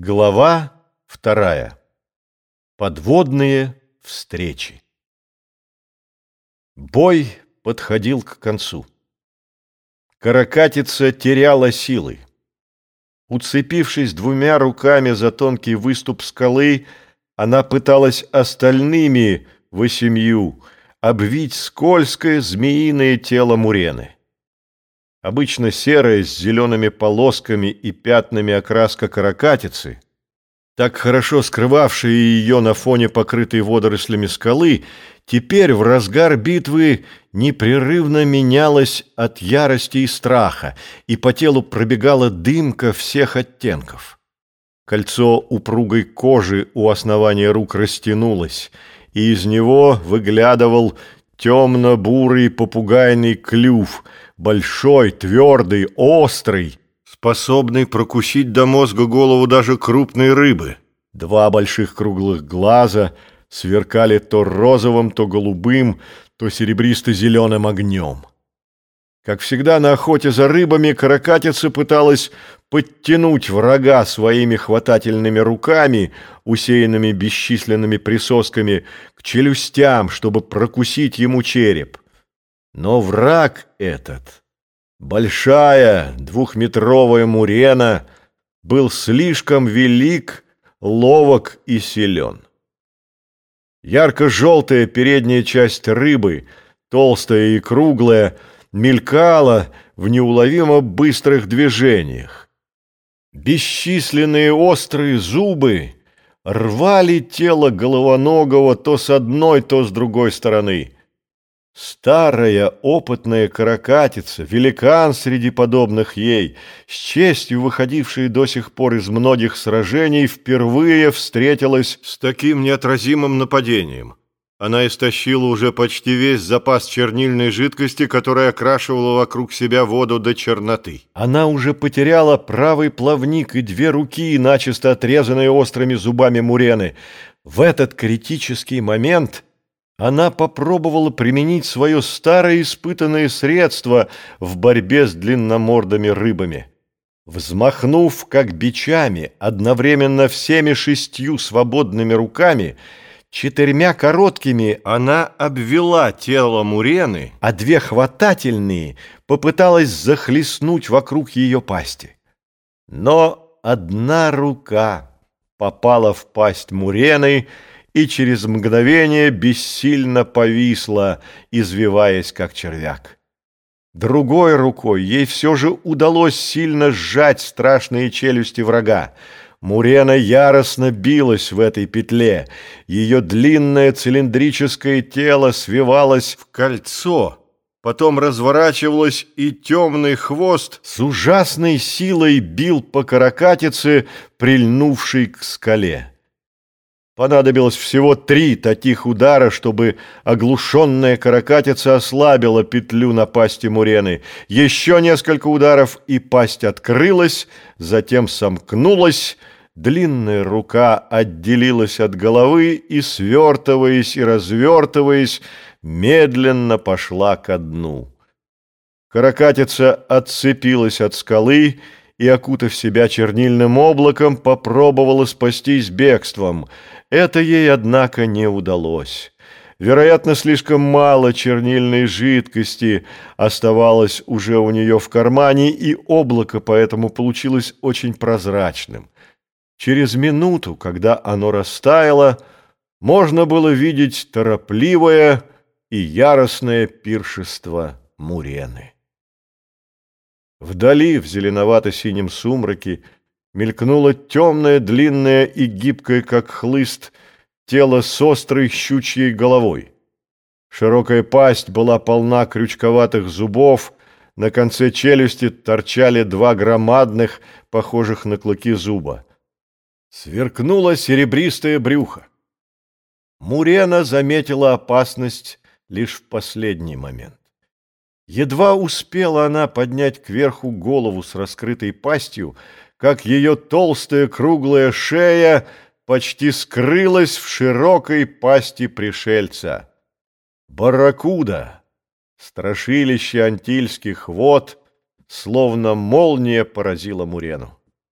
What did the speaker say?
Глава вторая. Подводные встречи. Бой подходил к концу. Каракатица теряла силы. Уцепившись двумя руками за тонкий выступ скалы, она пыталась остальными восемью обвить скользкое змеиное тело Мурены. Обычно серая с зелеными полосками и пятнами окраска каракатицы, так хорошо скрывавшая ее на фоне покрытой водорослями скалы, теперь в разгар битвы непрерывно менялась от ярости и страха, и по телу пробегала дымка всех оттенков. Кольцо упругой кожи у основания рук растянулось, и из него выглядывал темно-бурый попугайный клюв, большой, твердый, острый, способный прокусить до мозга голову даже крупной рыбы. Два больших круглых глаза сверкали то розовым, то голубым, то серебристо-зеленым огнем. Как всегда на охоте за рыбами каракатица пыталась подтянуть врага своими хватательными руками, усеянными бесчисленными присосками, к челюстям, чтобы прокусить ему череп. Но враг этот, большая двухметровая мурена, был слишком велик, ловок и силен. Ярко-желтая передняя часть рыбы, толстая и круглая, мелькала в неуловимо быстрых движениях. Бесчисленные острые зубы рвали тело головоногого то с одной, то с другой стороны. Старая опытная каракатица, великан среди подобных ей, с честью выходившая до сих пор из многих сражений, впервые встретилась с таким неотразимым нападением. Она истощила уже почти весь запас чернильной жидкости, которая окрашивала вокруг себя воду до черноты. Она уже потеряла правый плавник и две руки, начисто отрезанные острыми зубами мурены. В этот критический момент она попробовала применить свое старое испытанное средство в борьбе с длинномордыми рыбами. Взмахнув, как бичами, одновременно всеми шестью свободными руками – Четырьмя короткими она обвела тело Мурены, а две хватательные попыталась захлестнуть вокруг ее пасти. Но одна рука попала в пасть Мурены и через мгновение бессильно повисла, извиваясь как червяк. Другой рукой ей все же удалось сильно сжать страшные челюсти врага. Мурена яростно билась в этой петле. Ее длинное цилиндрическое тело свивалось в кольцо, потом разворачивалось, и темный хвост с ужасной силой бил по каракатице, прильнувшей к скале. Понадобилось всего три таких удара, чтобы оглушенная каракатица ослабила петлю на пасти Мурены. Еще несколько ударов, и пасть открылась, затем сомкнулась, длинная рука отделилась от головы и, свертываясь и развертываясь, медленно пошла ко дну. Каракатица отцепилась от скалы и, окутав себя чернильным облаком, попробовала спастись бегством — это ей, однако, не удалось. Вероятно, слишком мало чернильной жидкости оставалось уже у нее в кармане, и облако поэтому получилось очень прозрачным. Через минуту, когда оно растаяло, можно было видеть торопливое и яростное пиршество Мурены. Вдали, в зеленовато-синем сумраке, мелькнуло темное, длинное и гибкое, как хлыст, тело с острой щучьей головой. Широкая пасть была полна крючковатых зубов, на конце челюсти торчали два громадных, похожих на клыки зуба. Сверкнуло серебристое брюхо. Мурена заметила опасность лишь в последний момент. Едва успела она поднять кверху голову с раскрытой пастью, как ее толстая круглая шея почти скрылась в широкой пасти пришельца. Барракуда, страшилище антильских вод, словно молния поразила Мурену.